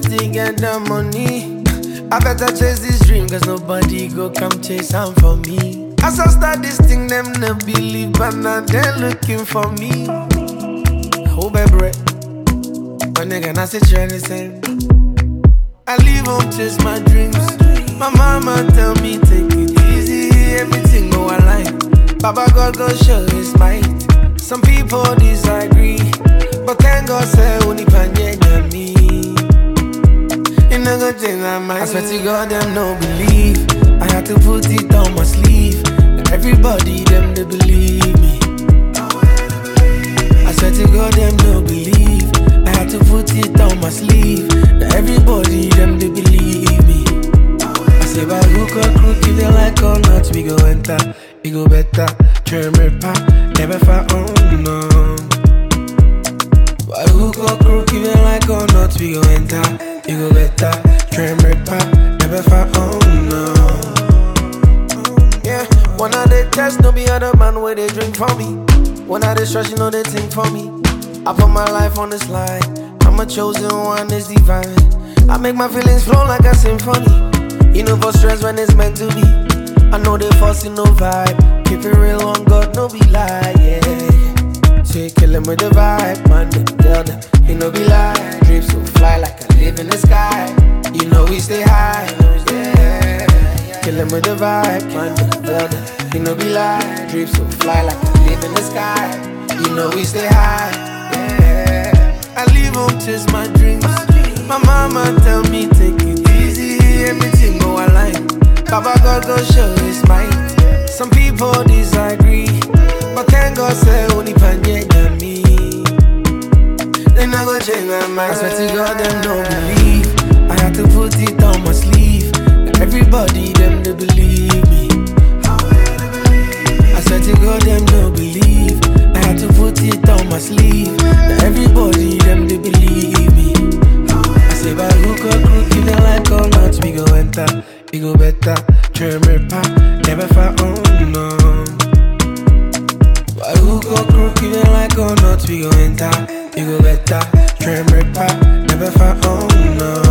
to get the money. I better chase this dream, cause nobody go come chase am for me. As I start this thing, them no believe, but now they're looking for me. Oh, baby, my nigga, not say same. I live on chase my dreams. My mama tell me take it easy, everything go align. Baba God go show his might. Some people disagree, but thank God say only panye me. Swear to God them no believe. I had to put it on my sleeve. And everybody them they believe me. I swear to God them no believe. I had to put it on my sleeve. Now everybody them they believe me. I say by hook or crook if they like or not we go enter, we go better. Try me pa, never far on no. By hook or crook if they like or not we go enter, we go better. Tests, no be other man where they drink for me. When I the stress, you know they think for me. I put my life on this line. I'm a chosen one, it's divine. I make my feelings flow like a symphony. You know for stress when it's meant to be. I know they forcing no vibe. Keep it real on God, no be lie, yeah. Say kill 'em with the vibe, man. Tell them, you know be lie. Drip so fly like I live in the sky. You know we stay high, yeah. Kill 'em with the vibe, man. Tell them, you know be lie. Drip so fly like I live in the sky. You know we stay high, yeah. I live on chase my dreams. My mama tell me take it easy, everything go align. Baba God go show his might. Some people disagree, but thank God say only panye me. They not go change my mind. I swear to God them don't believe. I had to put it on my sleeve. Everybody them they believe my sleeve. Now everybody them they believe me. I say by hook or crook, if they like or not, we go enter, we go better. Me pa, never far on no. By hook or crook, if they like or not, we go enter, we go better. Me pa, never far on no.